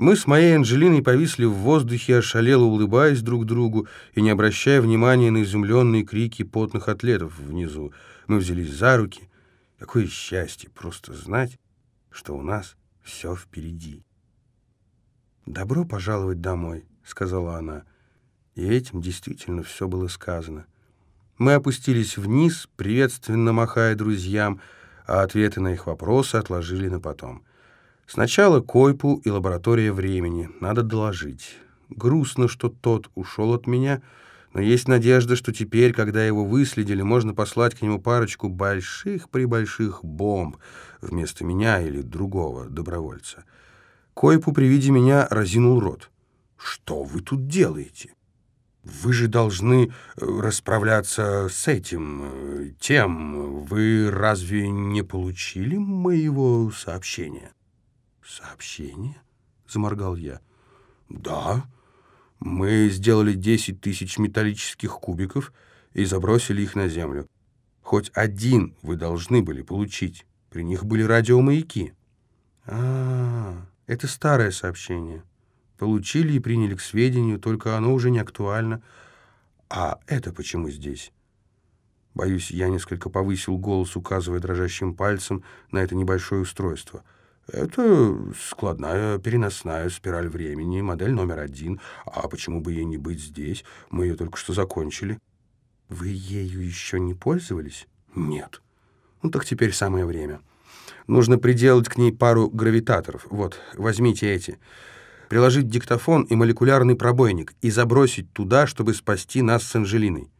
Мы с моей Анжелиной повисли в воздухе, ошалело улыбаясь друг другу и не обращая внимания на изумленные крики потных атлетов внизу. Мы взялись за руки. Какое счастье просто знать, что у нас все впереди. «Добро пожаловать домой», — сказала она. И этим действительно все было сказано. Мы опустились вниз, приветственно махая друзьям, а ответы на их вопросы отложили на потом. Сначала Койпу и лаборатория времени. Надо доложить. Грустно, что тот ушел от меня, но есть надежда, что теперь, когда его выследили, можно послать к нему парочку больших-пребольших бомб вместо меня или другого добровольца. Койпу при виде меня разинул рот. «Что вы тут делаете? Вы же должны э, расправляться с этим, э, тем. Вы разве не получили моего сообщения?» «Сообщение?» — заморгал я. «Да. Мы сделали 10 тысяч металлических кубиков и забросили их на землю. Хоть один вы должны были получить. При них были радиомаяки». А, -а, -а это старое сообщение. Получили и приняли к сведению, только оно уже не актуально. А это почему здесь?» Боюсь, я несколько повысил голос, указывая дрожащим пальцем на это небольшое устройство — это складная переносная спираль времени, модель номер один. А почему бы ей не быть здесь? Мы ее только что закончили. Вы ею еще не пользовались? Нет. Ну так теперь самое время. Нужно приделать к ней пару гравитаторов. Вот, возьмите эти. Приложить диктофон и молекулярный пробойник и забросить туда, чтобы спасти нас с Анжелиной.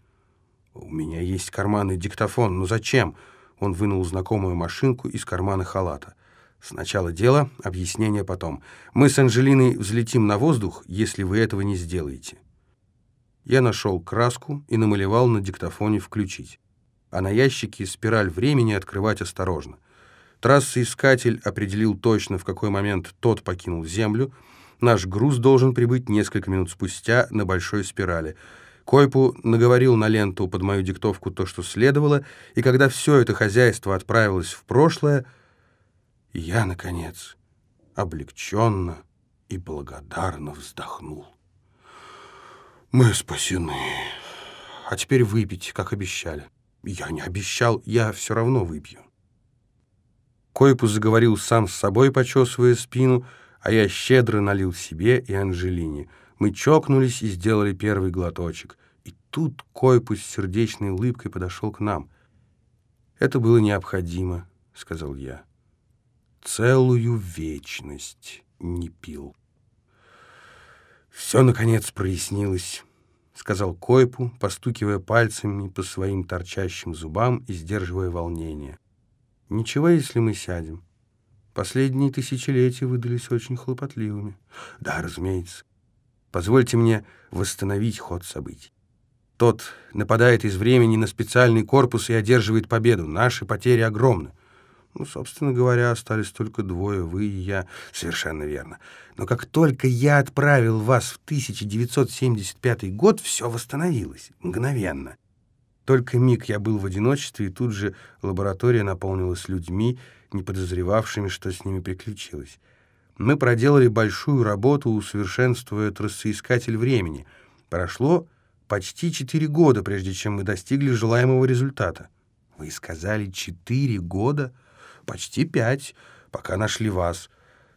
У меня есть карманный диктофон, но зачем? Он вынул знакомую машинку из кармана халата. Сначала дело, объяснение потом. Мы с Анжелиной взлетим на воздух, если вы этого не сделаете. Я нашел краску и намалевал на диктофоне «включить». А на ящике спираль времени открывать осторожно. Трассоискатель определил точно, в какой момент тот покинул Землю. Наш груз должен прибыть несколько минут спустя на большой спирали. Койпу наговорил на ленту под мою диктовку то, что следовало, и когда все это хозяйство отправилось в прошлое, я, наконец, облегченно и благодарно вздохнул. Мы спасены. А теперь выпить, как обещали. Я не обещал, я все равно выпью. Койпу заговорил сам с собой, почесывая спину, а я щедро налил себе и Анжелине. Мы чокнулись и сделали первый глоточек. И тут Койпу с сердечной улыбкой подошел к нам. «Это было необходимо», — сказал я целую вечность не пил. «Все, наконец, прояснилось», — сказал Койпу, постукивая пальцами по своим торчащим зубам и сдерживая волнение. «Ничего, если мы сядем. Последние тысячелетия выдались очень хлопотливыми. Да, разумеется. Позвольте мне восстановить ход событий. Тот нападает из времени на специальный корпус и одерживает победу. Наши потери огромны. Ну, собственно говоря, остались только двое, вы и я. Совершенно верно. Но как только я отправил вас в 1975 год, все восстановилось. Мгновенно. Только миг я был в одиночестве, и тут же лаборатория наполнилась людьми, не подозревавшими, что с ними приключилось. Мы проделали большую работу, усовершенствуя трассоискатель времени. Прошло почти четыре года, прежде чем мы достигли желаемого результата. Вы сказали четыре года? — Почти пять, пока нашли вас.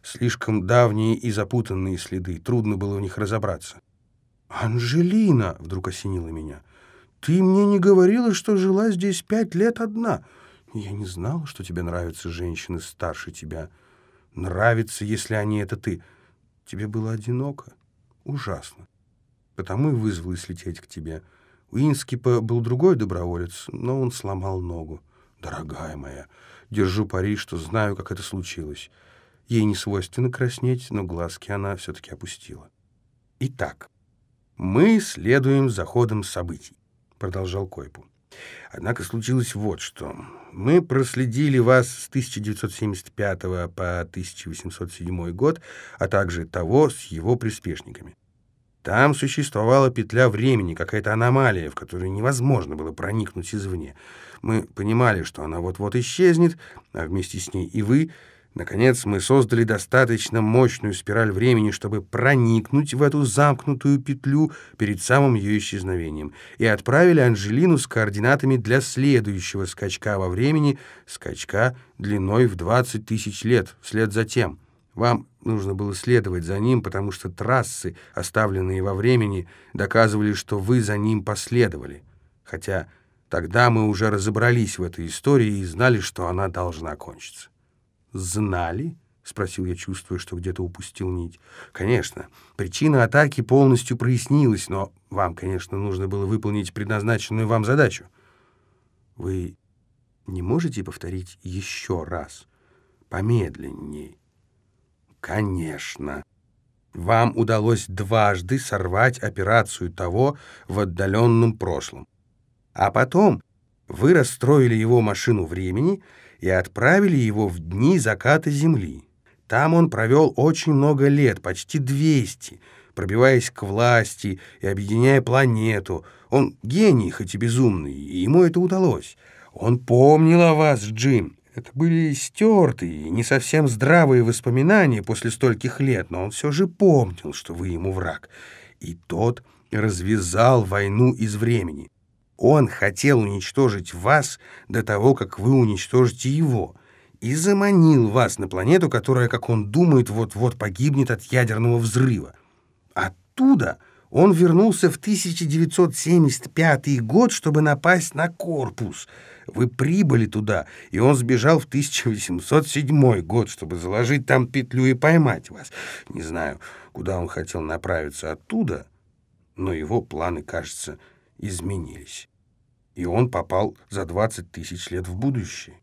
Слишком давние и запутанные следы, трудно было в них разобраться. «Анжелина!» — вдруг осенила меня. «Ты мне не говорила, что жила здесь пять лет одна. Я не знала, что тебе нравятся женщины старше тебя. Нравится, если они — это ты. Тебе было одиноко? Ужасно. Потому и вызвалась лететь к тебе. У Инскипа был другой доброволец, но он сломал ногу. Дорогая моя, Держу пари, что знаю, как это случилось. Ей не свойственно краснеть, но глазки она все-таки опустила. «Итак, мы следуем за ходом событий», — продолжал Койпу. «Однако случилось вот что. Мы проследили вас с 1975 по 1807 год, а также того с его приспешниками. Там существовала петля времени, какая-то аномалия, в которую невозможно было проникнуть извне. Мы понимали, что она вот-вот исчезнет, а вместе с ней и вы, Наконец, мы создали достаточно мощную спираль времени, чтобы проникнуть в эту замкнутую петлю перед самым ее исчезновением, и отправили Анжелину с координатами для следующего скачка во времени, скачка длиной в 20 тысяч лет, вслед за тем. Вам нужно было следовать за ним, потому что трассы, оставленные во времени, доказывали, что вы за ним последовали. Хотя тогда мы уже разобрались в этой истории и знали, что она должна кончиться. «Знали?» — спросил я, чувствуя, что где-то упустил нить. «Конечно. Причина атаки полностью прояснилась, но вам, конечно, нужно было выполнить предназначенную вам задачу. Вы не можете повторить еще раз? Помедленнее?» «Конечно. Вам удалось дважды сорвать операцию того в отдаленном прошлом. А потом вы расстроили его машину времени — и отправили его в дни заката Земли. Там он провел очень много лет, почти 200, пробиваясь к власти и объединяя планету. Он гений, хоть и безумный, и ему это удалось. Он помнил о вас, Джим. Это были стертые, не совсем здравые воспоминания после стольких лет, но он все же помнил, что вы ему враг. И тот развязал войну из времени. Он хотел уничтожить вас до того, как вы уничтожите его, и заманил вас на планету, которая, как он думает, вот-вот погибнет от ядерного взрыва. Оттуда он вернулся в 1975 год, чтобы напасть на корпус. Вы прибыли туда, и он сбежал в 1807 год, чтобы заложить там петлю и поймать вас. Не знаю, куда он хотел направиться оттуда, но его планы, кажется, изменились. И он попал за 20 тысяч лет в будущее.